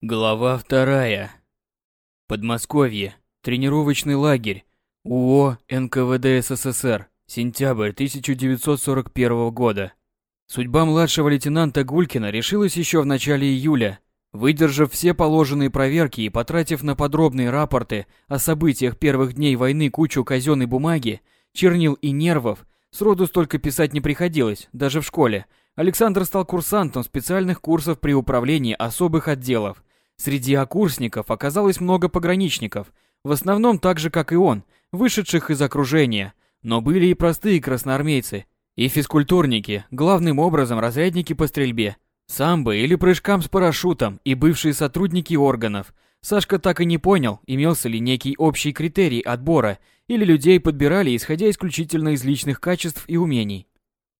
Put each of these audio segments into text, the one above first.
Глава вторая. Подмосковье. Тренировочный лагерь. УО НКВД СССР. Сентябрь 1941 года. Судьба младшего лейтенанта Гулькина решилась еще в начале июля. Выдержав все положенные проверки и потратив на подробные рапорты о событиях первых дней войны кучу казенной бумаги, чернил и нервов, сроду столько писать не приходилось, даже в школе, Александр стал курсантом специальных курсов при управлении особых отделов – Среди окурсников оказалось много пограничников, в основном так же, как и он, вышедших из окружения, но были и простые красноармейцы, и физкультурники, главным образом разрядники по стрельбе, самбо или прыжкам с парашютом и бывшие сотрудники органов. Сашка так и не понял, имелся ли некий общий критерий отбора, или людей подбирали исходя исключительно из личных качеств и умений.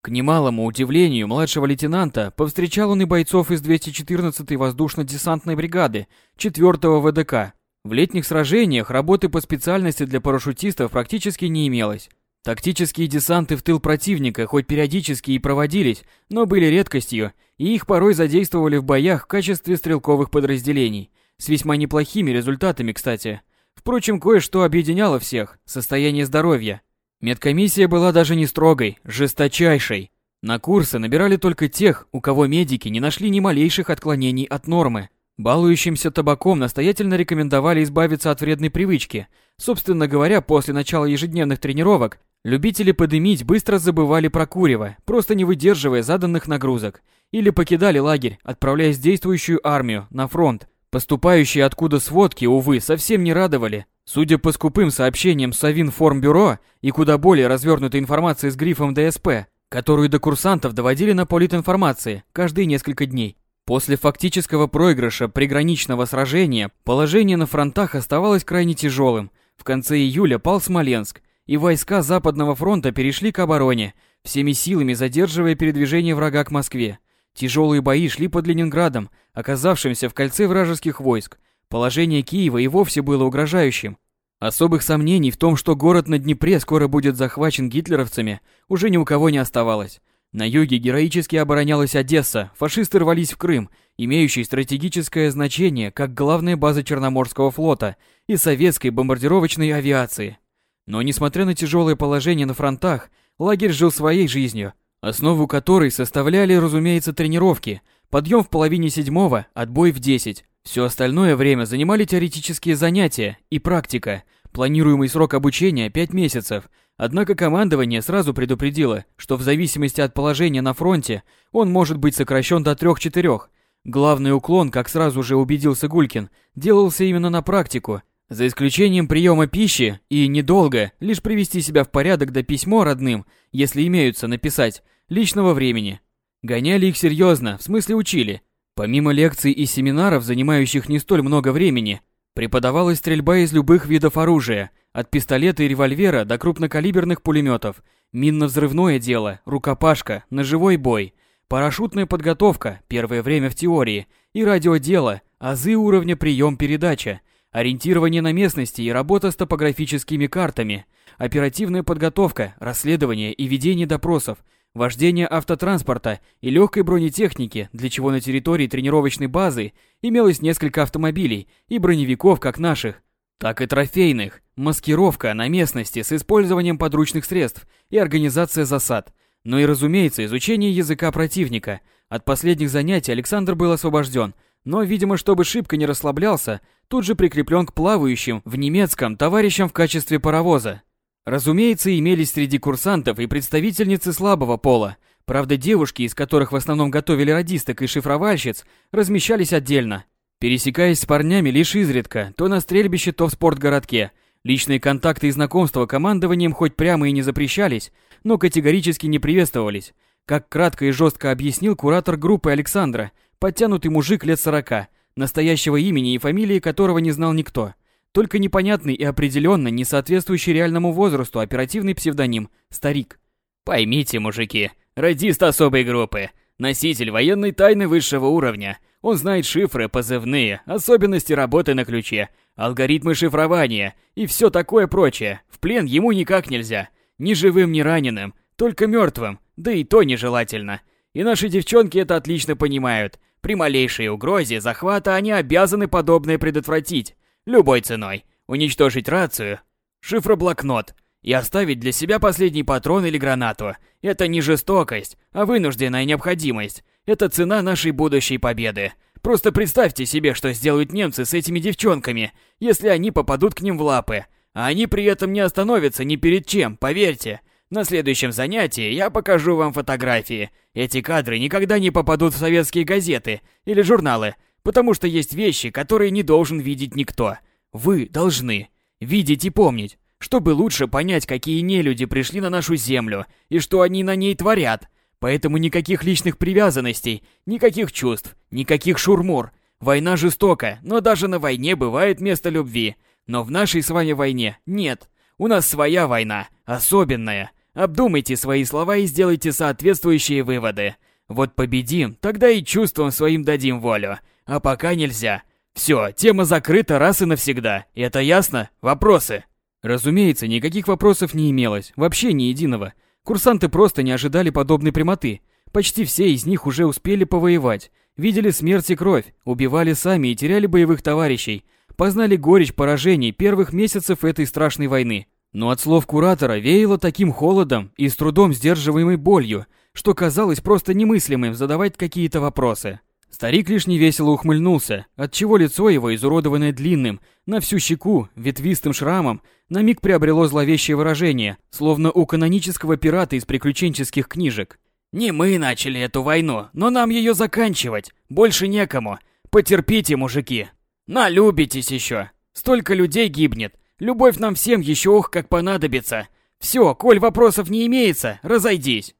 К немалому удивлению младшего лейтенанта повстречал он и бойцов из 214-й воздушно-десантной бригады 4-го ВДК. В летних сражениях работы по специальности для парашютистов практически не имелось. Тактические десанты в тыл противника хоть периодически и проводились, но были редкостью, и их порой задействовали в боях в качестве стрелковых подразделений. С весьма неплохими результатами, кстати. Впрочем, кое-что объединяло всех – состояние здоровья – Медкомиссия была даже не строгой, жесточайшей. На курсы набирали только тех, у кого медики не нашли ни малейших отклонений от нормы. Балующимся табаком настоятельно рекомендовали избавиться от вредной привычки. Собственно говоря, после начала ежедневных тренировок, любители подымить быстро забывали про курево, просто не выдерживая заданных нагрузок. Или покидали лагерь, отправляясь в действующую армию, на фронт. Поступающие откуда сводки, увы, совсем не радовали. Судя по скупым сообщениям Совинформбюро и куда более развернутой информации с грифом ДСП, которую до курсантов доводили на политинформации каждые несколько дней, после фактического проигрыша приграничного сражения положение на фронтах оставалось крайне тяжелым. В конце июля пал Смоленск, и войска Западного фронта перешли к обороне, всеми силами задерживая передвижение врага к Москве. Тяжелые бои шли под Ленинградом, оказавшимся в кольце вражеских войск, Положение Киева и вовсе было угрожающим. Особых сомнений в том, что город на Днепре скоро будет захвачен гитлеровцами, уже ни у кого не оставалось. На юге героически оборонялась Одесса, фашисты рвались в Крым, имеющий стратегическое значение как главная база Черноморского флота и советской бомбардировочной авиации. Но несмотря на тяжелое положение на фронтах, лагерь жил своей жизнью, основу которой составляли, разумеется, тренировки, подъем в половине седьмого, отбой в десять, все остальное время занимали теоретические занятия и практика. Планируемый срок обучения 5 месяцев. Однако командование сразу предупредило, что в зависимости от положения на фронте он может быть сокращен до 3-4. Главный уклон, как сразу же убедился Гулькин, делался именно на практику, за исключением приема пищи и недолго, лишь привести себя в порядок до письмо родным, если имеются написать, личного времени. Гоняли их серьезно, в смысле учили, Помимо лекций и семинаров, занимающих не столь много времени, преподавалась стрельба из любых видов оружия, от пистолета и револьвера до крупнокалиберных пулеметов, минно-взрывное дело, рукопашка, ножевой бой, парашютная подготовка, первое время в теории, и радиодело, азы уровня прием-передача, ориентирование на местности и работа с топографическими картами, оперативная подготовка, расследование и ведение допросов – вождение автотранспорта и легкой бронетехники, для чего на территории тренировочной базы имелось несколько автомобилей и броневиков как наших, так и трофейных, маскировка на местности с использованием подручных средств и организация засад, ну и, разумеется, изучение языка противника. От последних занятий Александр был освобожден, но, видимо, чтобы шибко не расслаблялся, тут же прикреплен к плавающим в немецком товарищам в качестве паровоза. Разумеется, имелись среди курсантов и представительницы слабого пола. Правда, девушки, из которых в основном готовили радисток и шифровальщиц, размещались отдельно. Пересекаясь с парнями лишь изредка, то на стрельбище, то в спортгородке. Личные контакты и знакомства командованием хоть прямо и не запрещались, но категорически не приветствовались. Как кратко и жестко объяснил куратор группы Александра, подтянутый мужик лет сорока, настоящего имени и фамилии которого не знал никто – только непонятный и определенно не соответствующий реальному возрасту оперативный псевдоним «Старик». Поймите, мужики, радист особой группы, носитель военной тайны высшего уровня. Он знает шифры, позывные, особенности работы на ключе, алгоритмы шифрования и все такое прочее. В плен ему никак нельзя. Ни живым, ни раненым, только мертвым, да и то нежелательно. И наши девчонки это отлично понимают, При малейшей угрозе захвата они обязаны подобное предотвратить. Любой ценой. Уничтожить рацию, шифроблокнот и оставить для себя последний патрон или гранату. Это не жестокость, а вынужденная необходимость. Это цена нашей будущей победы. Просто представьте себе, что сделают немцы с этими девчонками, если они попадут к ним в лапы. А они при этом не остановятся ни перед чем, поверьте. На следующем занятии я покажу вам фотографии. Эти кадры никогда не попадут в советские газеты или журналы, потому что есть вещи, которые не должен видеть никто. Вы должны видеть и помнить, чтобы лучше понять, какие нелюди пришли на нашу землю и что они на ней творят. Поэтому никаких личных привязанностей, никаких чувств, никаких шурмур. Война жестока, но даже на войне бывает место любви. Но в нашей с вами войне нет. У нас своя война, особенная. Обдумайте свои слова и сделайте соответствующие выводы. Вот победим, тогда и чувствам своим дадим волю. А пока нельзя. Все, тема закрыта раз и навсегда. Это ясно? Вопросы? Разумеется, никаких вопросов не имелось, вообще ни единого. Курсанты просто не ожидали подобной прямоты. Почти все из них уже успели повоевать, видели смерть и кровь, убивали сами и теряли боевых товарищей, познали горечь поражений первых месяцев этой страшной войны. Но от слов куратора веяло таким холодом и с трудом сдерживаемой болью, что казалось просто немыслимым задавать какие-то вопросы. Старик лишь невесело ухмыльнулся, отчего лицо его, изуродованное длинным, на всю щеку, ветвистым шрамом, на миг приобрело зловещее выражение, словно у канонического пирата из приключенческих книжек. «Не мы начали эту войну, но нам ее заканчивать. Больше некому. Потерпите, мужики. Налюбитесь еще. Столько людей гибнет. Любовь нам всем еще ох как понадобится. Все, коль вопросов не имеется, разойдись.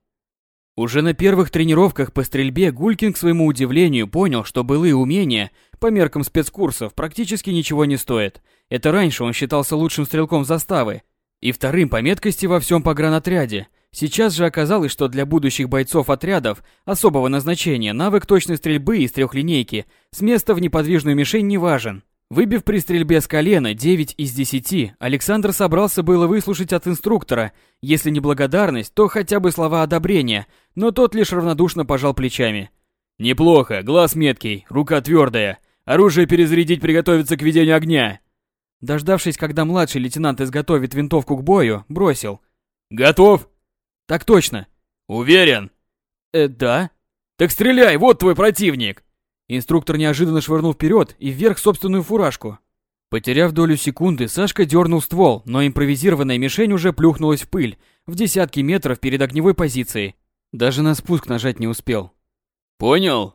Уже на первых тренировках по стрельбе Гулькин, к своему удивлению, понял, что былые умения, по меркам спецкурсов, практически ничего не стоят. Это раньше он считался лучшим стрелком заставы и вторым по меткости во всем погранотряде. Сейчас же оказалось, что для будущих бойцов отрядов особого назначения навык точной стрельбы из трехлинейки с места в неподвижную мишень не важен. Выбив при стрельбе с колена 9 из 10, Александр собрался было выслушать от инструктора, если не благодарность, то хотя бы слова одобрения, но тот лишь равнодушно пожал плечами. «Неплохо, глаз меткий, рука твердая, оружие перезарядить приготовиться к ведению огня». Дождавшись, когда младший лейтенант изготовит винтовку к бою, бросил. «Готов?» «Так точно». «Уверен?» «Э, да». «Так стреляй, вот твой противник!» Инструктор неожиданно швырнул вперед и вверх собственную фуражку. Потеряв долю секунды, Сашка дернул ствол, но импровизированная мишень уже плюхнулась в пыль, в десятки метров перед огневой позицией. Даже на спуск нажать не успел. «Понял?»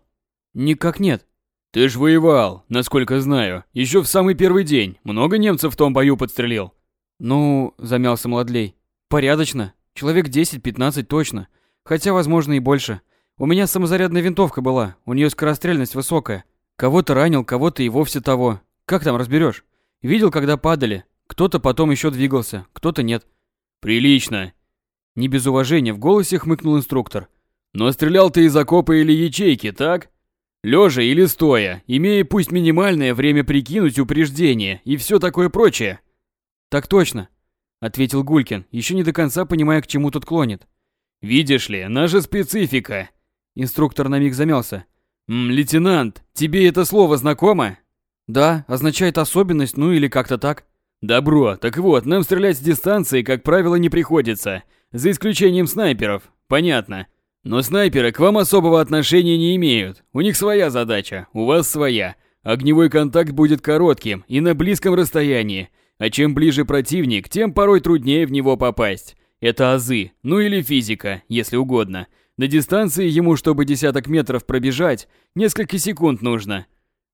«Никак нет». «Ты ж воевал, насколько знаю, еще в самый первый день. Много немцев в том бою подстрелил?» «Ну...» – замялся Младлей. «Порядочно. Человек 10-15 точно. Хотя, возможно, и больше. У меня самозарядная винтовка была, у нее скорострельность высокая. Кого-то ранил, кого-то и вовсе того. Как там разберешь? Видел, когда падали. Кто-то потом еще двигался, кто-то нет. Прилично. Не без уважения в голосе хмыкнул инструктор. Но стрелял ты из окопа или ячейки, так? Лежа или стоя, имея пусть минимальное время прикинуть упреждение и все такое прочее. Так точно, ответил Гулькин, еще не до конца понимая, к чему тут клонит. Видишь ли, наша специфика. Инструктор на миг замялся. «М, «Лейтенант, тебе это слово знакомо?» «Да, означает особенность, ну или как-то так». «Добро, так вот, нам стрелять с дистанции, как правило, не приходится, за исключением снайперов, понятно. Но снайперы к вам особого отношения не имеют, у них своя задача, у вас своя. Огневой контакт будет коротким и на близком расстоянии, а чем ближе противник, тем порой труднее в него попасть. Это азы, ну или физика, если угодно». На дистанции ему, чтобы десяток метров пробежать, несколько секунд нужно.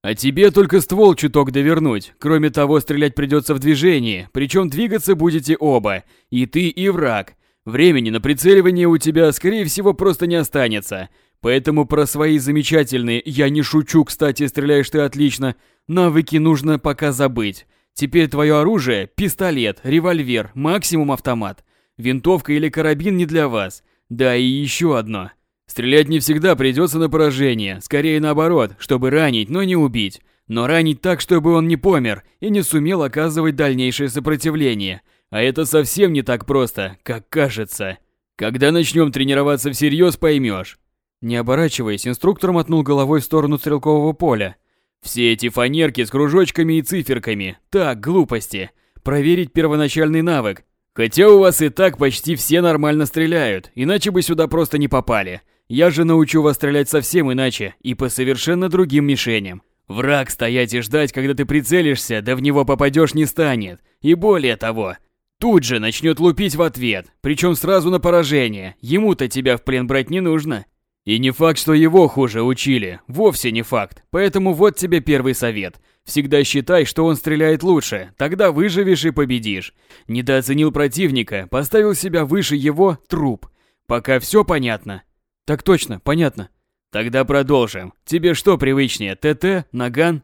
А тебе только ствол чуток довернуть. Кроме того, стрелять придется в движении, причем двигаться будете оба, и ты, и враг. Времени на прицеливание у тебя, скорее всего, просто не останется. Поэтому про свои замечательные, я не шучу, кстати, стреляешь ты отлично, навыки нужно пока забыть. Теперь твое оружие – пистолет, револьвер, максимум автомат. Винтовка или карабин не для вас. Да и еще одно. Стрелять не всегда придется на поражение, скорее наоборот, чтобы ранить, но не убить. Но ранить так, чтобы он не помер и не сумел оказывать дальнейшее сопротивление. А это совсем не так просто, как кажется. Когда начнем тренироваться всерьез, поймешь. Не оборачиваясь, инструктор мотнул головой в сторону стрелкового поля. Все эти фанерки с кружочками и циферками. Так, глупости. Проверить первоначальный навык. Хотя у вас и так почти все нормально стреляют, иначе бы сюда просто не попали. Я же научу вас стрелять совсем иначе и по совершенно другим мишеням. Враг стоять и ждать, когда ты прицелишься, да в него попадешь не станет. И более того, тут же начнет лупить в ответ, причем сразу на поражение. Ему-то тебя в плен брать не нужно. И не факт, что его хуже учили, вовсе не факт. Поэтому вот тебе первый совет. Всегда считай, что он стреляет лучше, тогда выживешь и победишь. Недооценил противника, поставил себя выше его труп. Пока все понятно. Так точно, понятно. Тогда продолжим. Тебе что привычнее, ТТ, наган?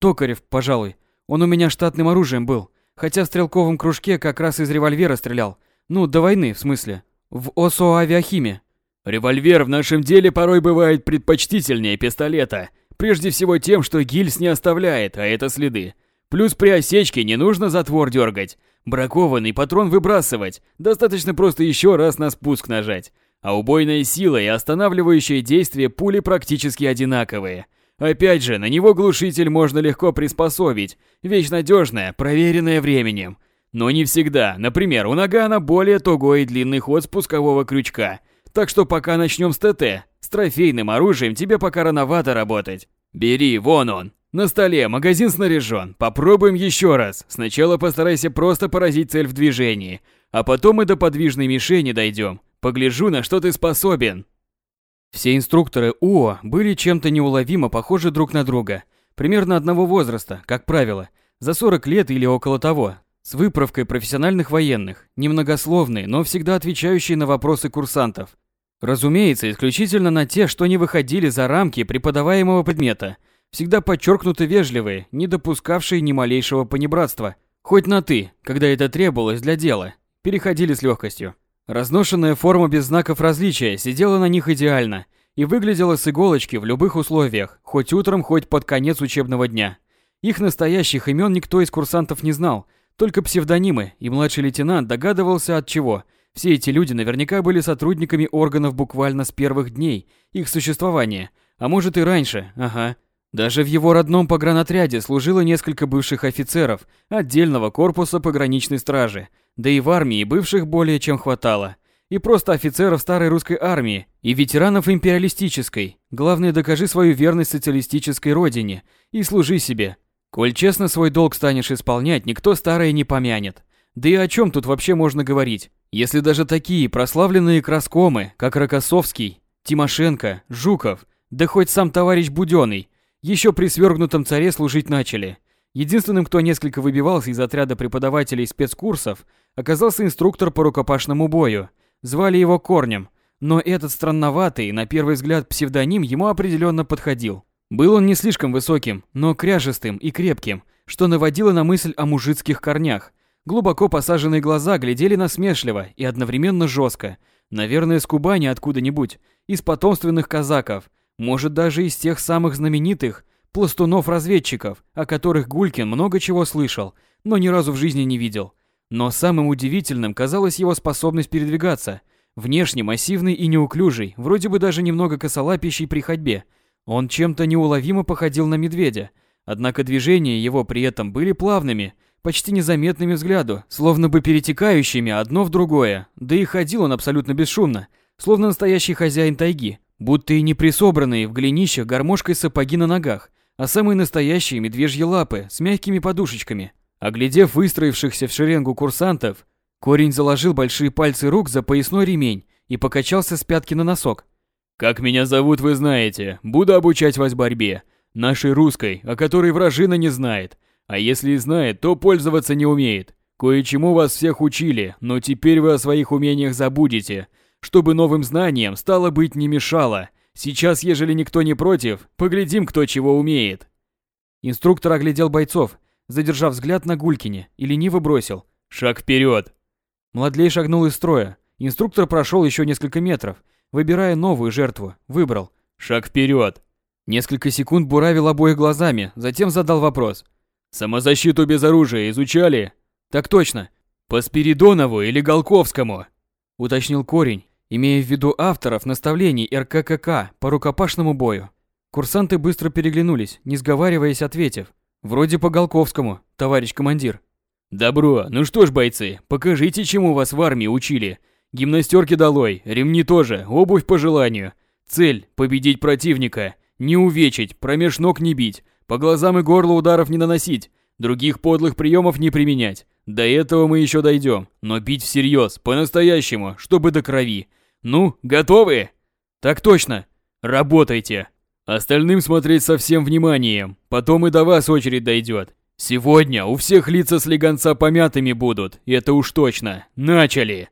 Токарев, пожалуй. Он у меня штатным оружием был. Хотя в стрелковом кружке как раз из револьвера стрелял. Ну, до войны, в смысле. В ОСО авиахиме. Револьвер в нашем деле порой бывает предпочтительнее пистолета. Прежде всего тем, что гильз не оставляет, а это следы. Плюс при осечке не нужно затвор дергать. Бракованный патрон выбрасывать. Достаточно просто еще раз на спуск нажать а убойная сила и останавливающее действие пули практически одинаковые. Опять же, на него глушитель можно легко приспособить, вещь надежная, проверенная временем. Но не всегда, например, у Нагана более тугой и длинный ход спускового крючка, так что пока начнем с ТТ, с трофейным оружием тебе пока рановато работать. Бери, вон он. На столе магазин снаряжен. Попробуем еще раз. Сначала постарайся просто поразить цель в движении, а потом и до подвижной мишени дойдем. Погляжу, на что ты способен. Все инструкторы УО были чем-то неуловимо похожи друг на друга. Примерно одного возраста, как правило, за 40 лет или около того, с выправкой профессиональных военных, немногословные, но всегда отвечающие на вопросы курсантов. Разумеется, исключительно на те, что не выходили за рамки преподаваемого предмета, всегда подчеркнуто вежливые, не допускавшие ни малейшего понебратства, хоть на «ты», когда это требовалось для дела, переходили с легкостью. Разношенная форма без знаков различия сидела на них идеально и выглядела с иголочки в любых условиях, хоть утром, хоть под конец учебного дня. Их настоящих имен никто из курсантов не знал, только псевдонимы, и младший лейтенант догадывался от чего. Все эти люди наверняка были сотрудниками органов буквально с первых дней их существования, а может и раньше, ага. Даже в его родном погранотряде служило несколько бывших офицеров отдельного корпуса пограничной стражи – да и в армии бывших более чем хватало. И просто офицеров старой русской армии, и ветеранов империалистической. Главное, докажи свою верность социалистической родине и служи себе. Коль честно свой долг станешь исполнять, никто старое не помянет. Да и о чем тут вообще можно говорить, если даже такие прославленные краскомы, как Рокоссовский, Тимошенко, Жуков, да хоть сам товарищ Будённый, еще при свергнутом царе служить начали. Единственным, кто несколько выбивался из отряда преподавателей спецкурсов, оказался инструктор по рукопашному бою. Звали его Корнем, но этот странноватый, на первый взгляд, псевдоним ему определенно подходил. Был он не слишком высоким, но кряжестым и крепким, что наводило на мысль о мужицких корнях. Глубоко посаженные глаза глядели насмешливо и одновременно жестко. Наверное, с Кубани откуда-нибудь, из потомственных казаков, может даже из тех самых знаменитых, пластунов-разведчиков, о которых Гулькин много чего слышал, но ни разу в жизни не видел. Но самым удивительным казалась его способность передвигаться. Внешне массивный и неуклюжий, вроде бы даже немного косолапящий при ходьбе. Он чем-то неуловимо походил на медведя, однако движения его при этом были плавными, почти незаметными взгляду, словно бы перетекающими одно в другое, да и ходил он абсолютно бесшумно, словно настоящий хозяин тайги, будто и не присобранные в голенищах гармошкой сапоги на ногах, а самые настоящие медвежьи лапы с мягкими подушечками. Оглядев выстроившихся в шеренгу курсантов, корень заложил большие пальцы рук за поясной ремень и покачался с пятки на носок. «Как меня зовут, вы знаете. Буду обучать вас борьбе. Нашей русской, о которой вражина не знает. А если и знает, то пользоваться не умеет. Кое-чему вас всех учили, но теперь вы о своих умениях забудете, чтобы новым знаниям стало быть не мешало. Сейчас, ежели никто не против, поглядим, кто чего умеет. Инструктор оглядел бойцов, задержав взгляд на Гулькине, и лениво бросил. Шаг вперед. Младлей шагнул из строя. Инструктор прошел еще несколько метров, выбирая новую жертву. Выбрал. Шаг вперед. Несколько секунд буравил обоих глазами, затем задал вопрос. «Самозащиту без оружия изучали?» «Так точно». «По Спиридонову или Голковскому?» Уточнил корень имея в виду авторов наставлений РККК по рукопашному бою. Курсанты быстро переглянулись, не сговариваясь, ответив. Вроде по Голковскому, товарищ командир. Добро, ну что ж, бойцы, покажите, чему вас в армии учили. Гимнастерки долой, ремни тоже, обувь по желанию. Цель – победить противника, не увечить, промеж ног не бить, по глазам и горлу ударов не наносить, других подлых приемов не применять. До этого мы еще дойдем, но бить всерьез, по-настоящему, чтобы до крови. Ну, готовы? Так точно. Работайте. Остальным смотреть со всем вниманием, потом и до вас очередь дойдет. Сегодня у всех лица слегонца помятыми будут, это уж точно. Начали!»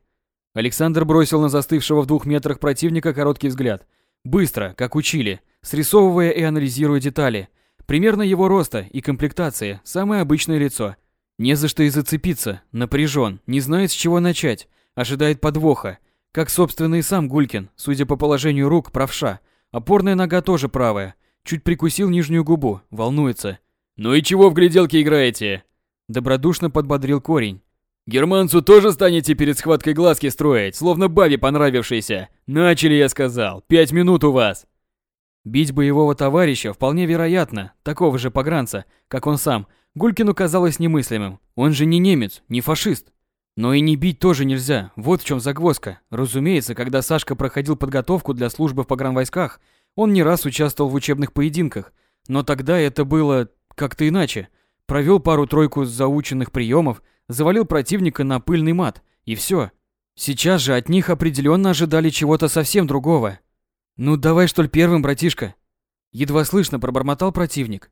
Александр бросил на застывшего в двух метрах противника короткий взгляд. Быстро, как учили, срисовывая и анализируя детали. Примерно его роста и комплектации, самое обычное лицо. Не за что и зацепиться, напряжен, не знает с чего начать, ожидает подвоха. Как, собственно, и сам Гулькин, судя по положению рук, правша. Опорная нога тоже правая. Чуть прикусил нижнюю губу, волнуется. «Ну и чего в гляделке играете?» Добродушно подбодрил корень. «Германцу тоже станете перед схваткой глазки строить, словно бабе понравившейся. Начали, я сказал. Пять минут у вас!» Бить боевого товарища вполне вероятно, такого же погранца, как он сам, Гулькину казалось немыслимым. Он же не немец, не фашист. Но и не бить тоже нельзя, вот в чем загвоздка. Разумеется, когда Сашка проходил подготовку для службы в погранвойсках, он не раз участвовал в учебных поединках, но тогда это было как-то иначе. Провел пару-тройку заученных приемов, завалил противника на пыльный мат, и все. Сейчас же от них определенно ожидали чего-то совсем другого. «Ну давай, что ли, первым, братишка?» Едва слышно пробормотал противник.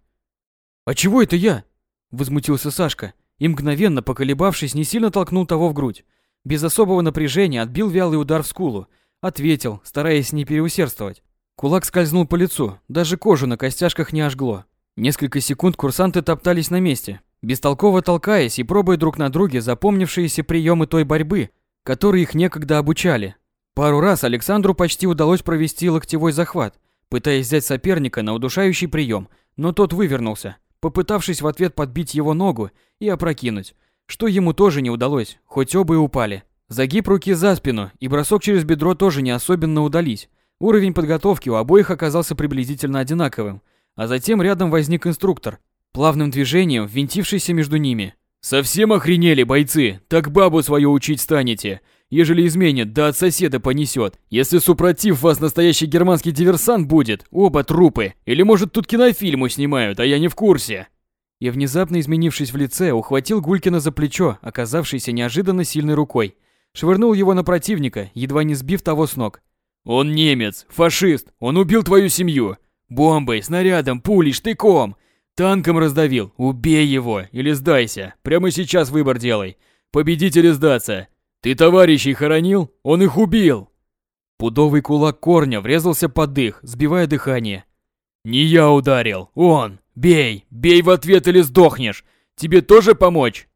«А чего это я?» Возмутился Сашка и, мгновенно поколебавшись, не сильно толкнул того в грудь. Без особого напряжения отбил вялый удар в скулу. Ответил, стараясь не переусердствовать. Кулак скользнул по лицу, даже кожу на костяшках не ожгло. Несколько секунд курсанты топтались на месте, бестолково толкаясь и пробуя друг на друге запомнившиеся приемы той борьбы, которые их некогда обучали. Пару раз Александру почти удалось провести локтевой захват, пытаясь взять соперника на удушающий прием, но тот вывернулся, попытавшись в ответ подбить его ногу и опрокинуть, что ему тоже не удалось, хоть оба и упали. Загиб руки за спину и бросок через бедро тоже не особенно удались. Уровень подготовки у обоих оказался приблизительно одинаковым, а затем рядом возник инструктор, плавным движением ввинтившийся между ними. «Совсем охренели, бойцы! Так бабу свою учить станете! Ежели изменит, да от соседа понесет. Если супротив вас настоящий германский диверсант будет, оба трупы. Или может тут кинофильму снимают, а я не в курсе». И внезапно изменившись в лице, ухватил Гулькина за плечо, оказавшейся неожиданно сильной рукой. Швырнул его на противника, едва не сбив того с ног. «Он немец, фашист, он убил твою семью. Бомбой, снарядом, пулей, штыком. Танком раздавил. Убей его или сдайся. Прямо сейчас выбор делай. Победить или сдаться. Ты товарищей хоронил? Он их убил. Пудовый кулак корня врезался под дых, сбивая дыхание. Не я ударил, он. Бей, бей в ответ или сдохнешь. Тебе тоже помочь?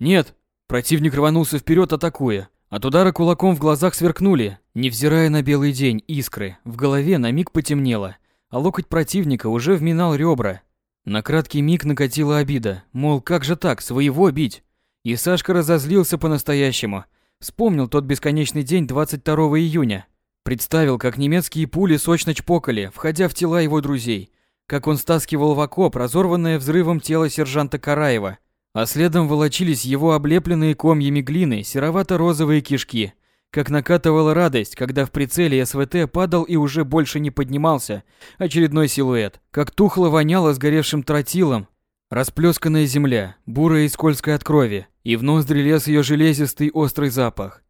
Нет. Противник рванулся вперед, атакуя. От удара кулаком в глазах сверкнули, невзирая на белый день, искры. В голове на миг потемнело а локоть противника уже вминал ребра. На краткий миг накатила обида, мол, как же так, своего бить? И Сашка разозлился по-настоящему. Вспомнил тот бесконечный день 22 июня. Представил, как немецкие пули сочно чпокали, входя в тела его друзей. Как он стаскивал в окоп разорванное взрывом тело сержанта Караева. А следом волочились его облепленные комьями глины серовато-розовые кишки – как накатывала радость, когда в прицеле СВТ падал и уже больше не поднимался очередной силуэт. Как тухло воняло сгоревшим тротилом. Расплесканная земля, бурая и скользкая от крови, и в ноздри лез ее железистый острый запах.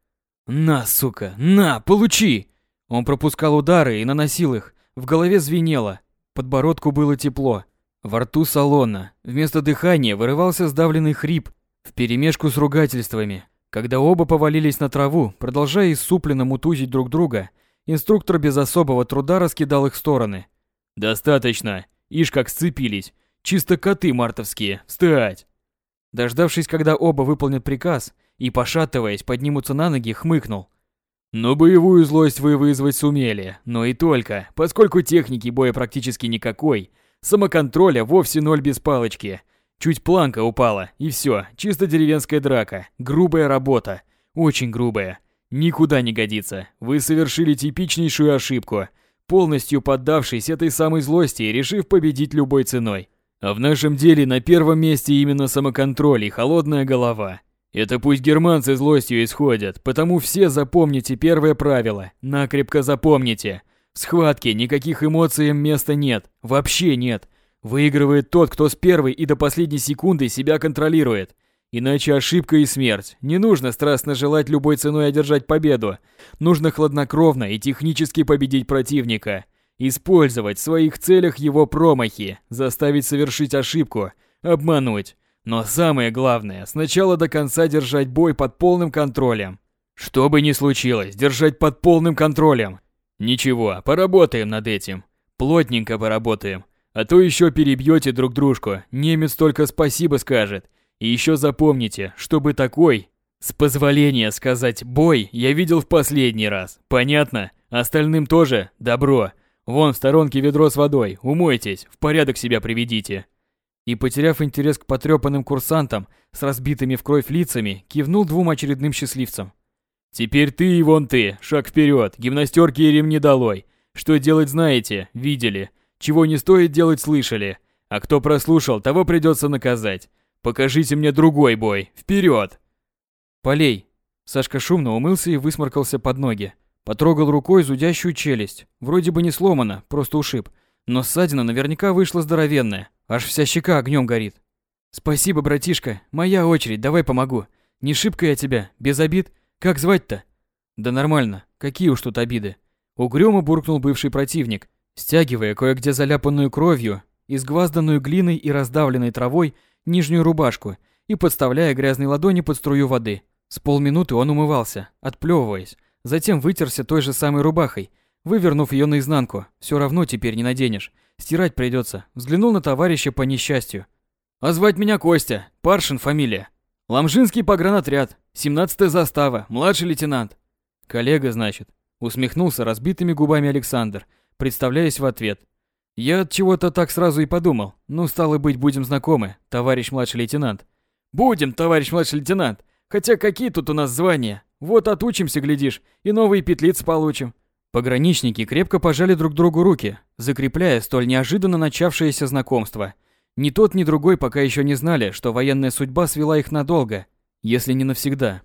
«На, сука, на, получи!» Он пропускал удары и наносил их. В голове звенело. Подбородку было тепло. Во рту салона. Вместо дыхания вырывался сдавленный хрип вперемешку с ругательствами. Когда оба повалились на траву, продолжая иссупленно мутузить друг друга, инструктор без особого труда раскидал их в стороны. «Достаточно. Ишь как сцепились. Чисто коты мартовские. Встать!» Дождавшись, когда оба выполнят приказ, и, пошатываясь, поднимутся на ноги, хмыкнул. Но боевую злость вы вызвать сумели, но и только, поскольку техники боя практически никакой, самоконтроля вовсе ноль без палочки – Чуть планка упала, и все, чисто деревенская драка, грубая работа, очень грубая. никуда не годится. Вы совершили типичнейшую ошибку, полностью поддавшись этой самой злости и решив победить любой ценой. А в нашем деле на первом месте именно самоконтроль и холодная голова. Это пусть германцы злостью исходят, потому все запомните первое правило, накрепко запомните. В схватке никаких эмоций места нет, вообще нет. Выигрывает тот, кто с первой и до последней секунды себя контролирует. Иначе ошибка и смерть. Не нужно страстно желать любой ценой одержать победу. Нужно хладнокровно и технически победить противника. Использовать в своих целях его промахи, заставить совершить ошибку, обмануть. Но самое главное, сначала до конца держать бой под полным контролем. Что бы ни случилось, держать под полным контролем. Ничего, поработаем над этим. Плотненько поработаем. А то еще перебьете друг дружку, немец только спасибо скажет. И еще запомните, чтобы такой, с позволения сказать «бой», я видел в последний раз. Понятно? Остальным тоже добро. Вон в сторонке ведро с водой, умойтесь, в порядок себя приведите. И, потеряв интерес к потрепанным курсантам с разбитыми в кровь лицами, кивнул двум очередным счастливцам. «Теперь ты и вон ты, шаг вперед, гимнастерки и ремни долой. Что делать знаете, видели. Чего не стоит делать слышали. А кто прослушал, того придется наказать. Покажите мне другой бой. Вперед! Полей. Сашка шумно умылся и высморкался под ноги. Потрогал рукой зудящую челюсть. Вроде бы не сломана, просто ушиб. Но ссадина наверняка вышла здоровенная. Аж вся щека огнем горит. Спасибо, братишка. Моя очередь, давай помогу. Не шибко я тебя, без обид. Как звать-то? Да нормально. Какие уж тут обиды. Угрюмо буркнул бывший противник, стягивая кое-где заляпанную кровью, изгвазданную глиной и раздавленной травой нижнюю рубашку и подставляя грязные ладони под струю воды. С полминуты он умывался, отплевываясь, затем вытерся той же самой рубахой, вывернув ее наизнанку. Все равно теперь не наденешь. Стирать придется. Взглянул на товарища по несчастью. А звать меня Костя, Паршин фамилия. Ламжинский погранотряд, 17-я застава, младший лейтенант. Коллега, значит. Усмехнулся разбитыми губами Александр, представляясь в ответ. Я от чего-то так сразу и подумал. Ну, стало быть, будем знакомы, товарищ младший лейтенант. Будем, товарищ младший лейтенант. Хотя какие тут у нас звания? Вот отучимся, глядишь, и новые петлицы получим. Пограничники крепко пожали друг другу руки, закрепляя столь неожиданно начавшееся знакомство. Ни тот, ни другой пока еще не знали, что военная судьба свела их надолго, если не навсегда.